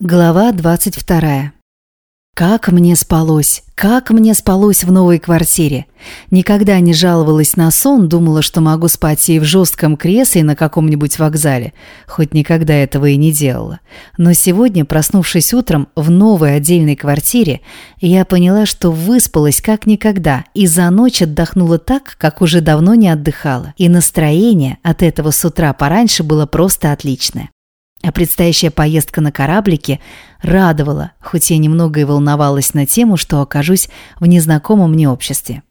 Глава 22. Как мне спалось, как мне спалось в новой квартире. Никогда не жаловалась на сон, думала, что могу спать и в жестком кресле на каком-нибудь вокзале, хоть никогда этого и не делала. Но сегодня, проснувшись утром в новой отдельной квартире, я поняла, что выспалась как никогда и за ночь отдохнула так, как уже давно не отдыхала. И настроение от этого с утра пораньше было просто отличное. А предстоящая поездка на кораблике радовала, хоть я немного и волновалась на тему, что окажусь в незнакомом мне обществе.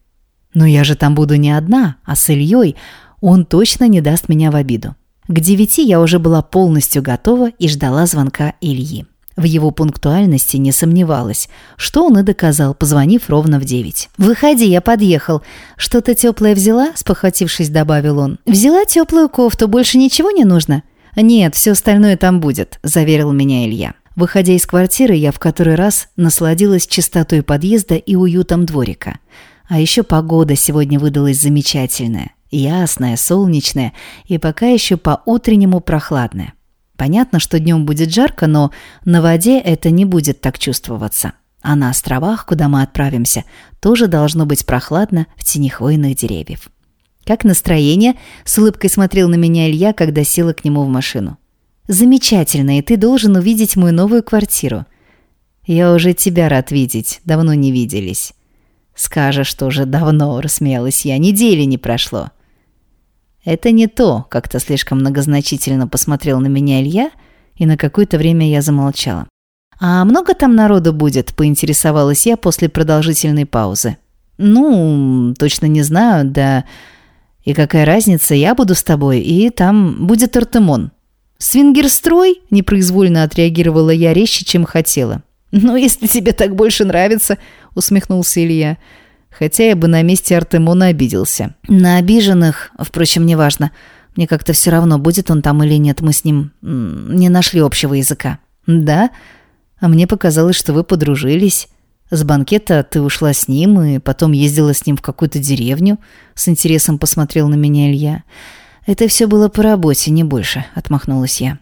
Но я же там буду не одна, а с Ильей. Он точно не даст меня в обиду. К девяти я уже была полностью готова и ждала звонка Ильи. В его пунктуальности не сомневалась, что он и доказал, позвонив ровно в девять. «Выходи, я подъехал. Что-то теплое взяла?» – спохватившись, добавил он. «Взяла теплую кофту, больше ничего не нужно?» «Нет, все остальное там будет», – заверил меня Илья. Выходя из квартиры, я в который раз насладилась чистотой подъезда и уютом дворика. А еще погода сегодня выдалась замечательная. Ясная, солнечная и пока еще по-утреннему прохладная. Понятно, что днем будет жарко, но на воде это не будет так чувствоваться. А на островах, куда мы отправимся, тоже должно быть прохладно в тени хвойных деревьев. «Как настроение?» – с улыбкой смотрел на меня Илья, когда села к нему в машину. «Замечательно, и ты должен увидеть мою новую квартиру». «Я уже тебя рад видеть, давно не виделись». «Скажешь, что уже давно», – рассмеялась я, – «недели не прошло». «Это не то», – как-то слишком многозначительно посмотрел на меня Илья, и на какое-то время я замолчала. «А много там народу будет?» – поинтересовалась я после продолжительной паузы. «Ну, точно не знаю, да...» И какая разница, я буду с тобой, и там будет Артемон. «Свингерстрой?» – непроизвольно отреагировала я резче, чем хотела. «Ну, если тебе так больше нравится», – усмехнулся Илья. Хотя я бы на месте Артемона обиделся. На обиженных, впрочем, неважно. Мне как-то все равно, будет он там или нет, мы с ним не нашли общего языка. «Да? А мне показалось, что вы подружились». С банкета ты ушла с ним и потом ездила с ним в какую-то деревню. С интересом посмотрел на меня Илья. Это все было по работе, не больше, отмахнулась я.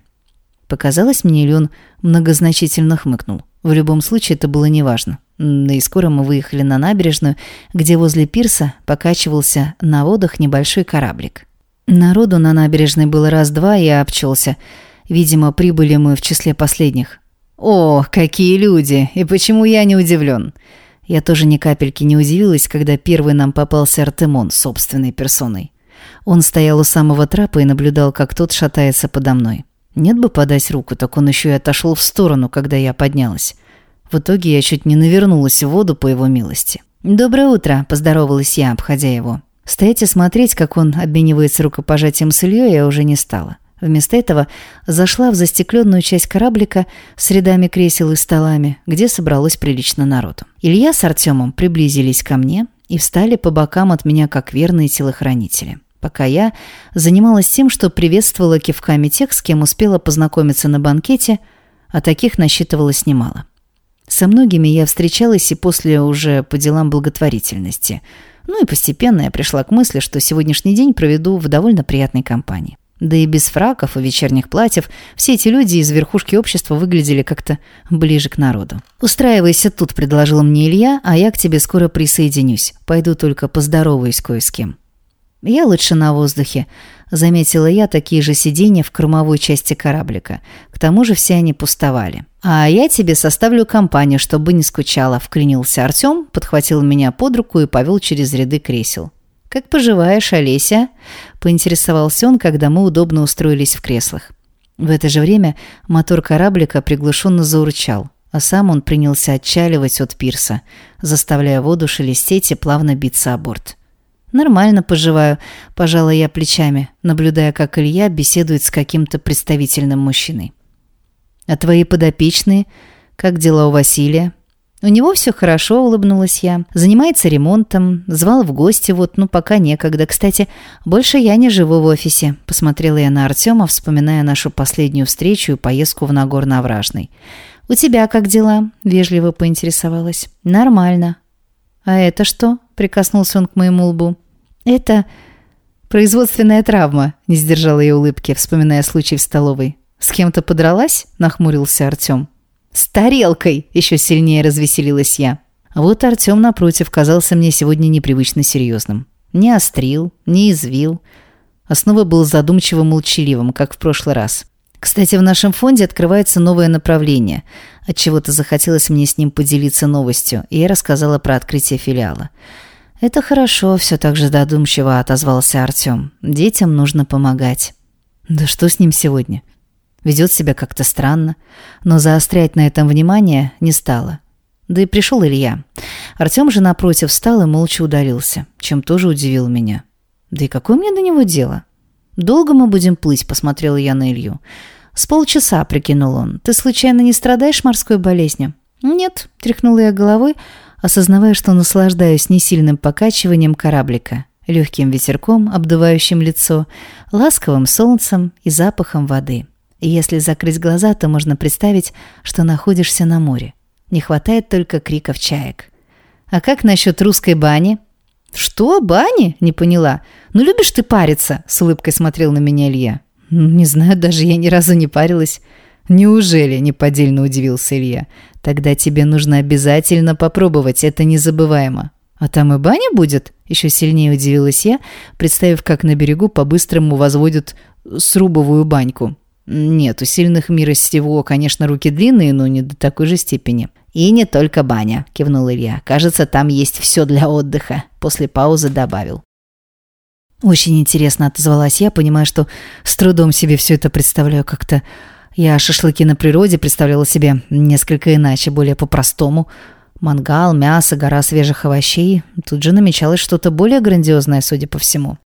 Показалось мне, или он многозначительно хмыкнул. В любом случае это было неважно. Да и скоро мы выехали на набережную, где возле пирса покачивался на водах небольшой кораблик. Народу на набережной было раз-два, и обчелся. Видимо, прибыли мы в числе последних. «О, какие люди! И почему я не удивлен?» Я тоже ни капельки не удивилась, когда первый нам попался Артемон собственной персоной. Он стоял у самого трапа и наблюдал, как тот шатается подо мной. Нет бы подать руку, так он еще и отошел в сторону, когда я поднялась. В итоге я чуть не навернулась в воду по его милости. «Доброе утро», – поздоровалась я, обходя его. Стоять и смотреть, как он обменивается рукопожатием с Ильей, я уже не стала. Вместо этого зашла в застекленную часть кораблика с рядами кресел и столами, где собралось прилично народу. Илья с Артемом приблизились ко мне и встали по бокам от меня как верные телохранители. Пока я занималась тем, что приветствовала кивками тех, с кем успела познакомиться на банкете, а таких насчитывалось немало. Со многими я встречалась и после уже по делам благотворительности. Ну и постепенно я пришла к мысли, что сегодняшний день проведу в довольно приятной компании. Да и без фраков и вечерних платьев все эти люди из верхушки общества выглядели как-то ближе к народу. «Устраивайся тут», — предложил мне Илья, «а я к тебе скоро присоединюсь. Пойду только поздороваюсь кое с кем». «Я лучше на воздухе», — заметила я такие же сиденья в кормовой части кораблика. К тому же все они пустовали. «А я тебе составлю компанию, чтобы не скучала», — вклинился Артем, подхватил меня под руку и повел через ряды кресел. «Как поживаешь, Олеся?» – поинтересовался он, когда мы удобно устроились в креслах. В это же время мотор кораблика приглушенно заурчал, а сам он принялся отчаливать от пирса, заставляя воду шелестеть и плавно биться о борт. «Нормально поживаю», – пожала я плечами, наблюдая, как Илья беседует с каким-то представительным мужчиной. «А твои подопечные? Как дела у Василия?» «У него все хорошо», — улыбнулась я. «Занимается ремонтом. Звал в гости, вот, ну, пока некогда. Кстати, больше я не живу в офисе», — посмотрела я на Артема, вспоминая нашу последнюю встречу и поездку в Нагорно-Овражный. «У тебя как дела?» — вежливо поинтересовалась. «Нормально». «А это что?» — прикоснулся он к моему лбу. «Это производственная травма», — не сдержала я улыбки, вспоминая случай в столовой. «С кем-то подралась?» — нахмурился Артем. «С тарелкой!» – еще сильнее развеселилась я. А вот Артем, напротив, казался мне сегодня непривычно серьезным. Не острил, не извил, а снова был задумчиво молчаливым, как в прошлый раз. Кстати, в нашем фонде открывается новое направление. От чего то захотелось мне с ним поделиться новостью, и я рассказала про открытие филиала. «Это хорошо», – все так же задумчиво отозвался Артем. «Детям нужно помогать». «Да что с ним сегодня?» Ведет себя как-то странно, но заострять на этом внимание не стало. Да и пришел Илья. Артем же напротив встал и молча удалился, чем тоже удивил меня. Да и какое мне до него дело? «Долго мы будем плыть?» – посмотрела я на Илью. «С полчаса», – прикинул он. «Ты случайно не страдаешь морской болезнью?» «Нет», – тряхнула я головой, осознавая, что наслаждаюсь несильным покачиванием кораблика, легким ветерком, обдувающим лицо, ласковым солнцем и запахом воды. Если закрыть глаза, то можно представить, что находишься на море. Не хватает только криков чаек. «А как насчет русской бани?» «Что, бани?» – не поняла. «Ну любишь ты париться?» – с улыбкой смотрел на меня Илья. «Не знаю, даже я ни разу не парилась». «Неужели?» – неподдельно удивился Илья. «Тогда тебе нужно обязательно попробовать, это незабываемо». «А там и баня будет?» – еще сильнее удивилась я, представив, как на берегу по-быстрому возводят срубовую баньку. Нет, у сильных мира сего, конечно, руки длинные, но не до такой же степени. «И не только баня», – кивнул Илья. «Кажется, там есть все для отдыха», – после паузы добавил. Очень интересно отозвалась я, понимая, что с трудом себе все это представляю как-то. Я шашлыки на природе представляла себе несколько иначе, более по-простому. Мангал, мясо, гора свежих овощей. Тут же намечалось что-то более грандиозное, судя по всему.